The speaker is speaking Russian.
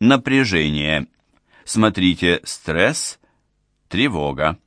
Напряжение. Смотрите стресс, тревога.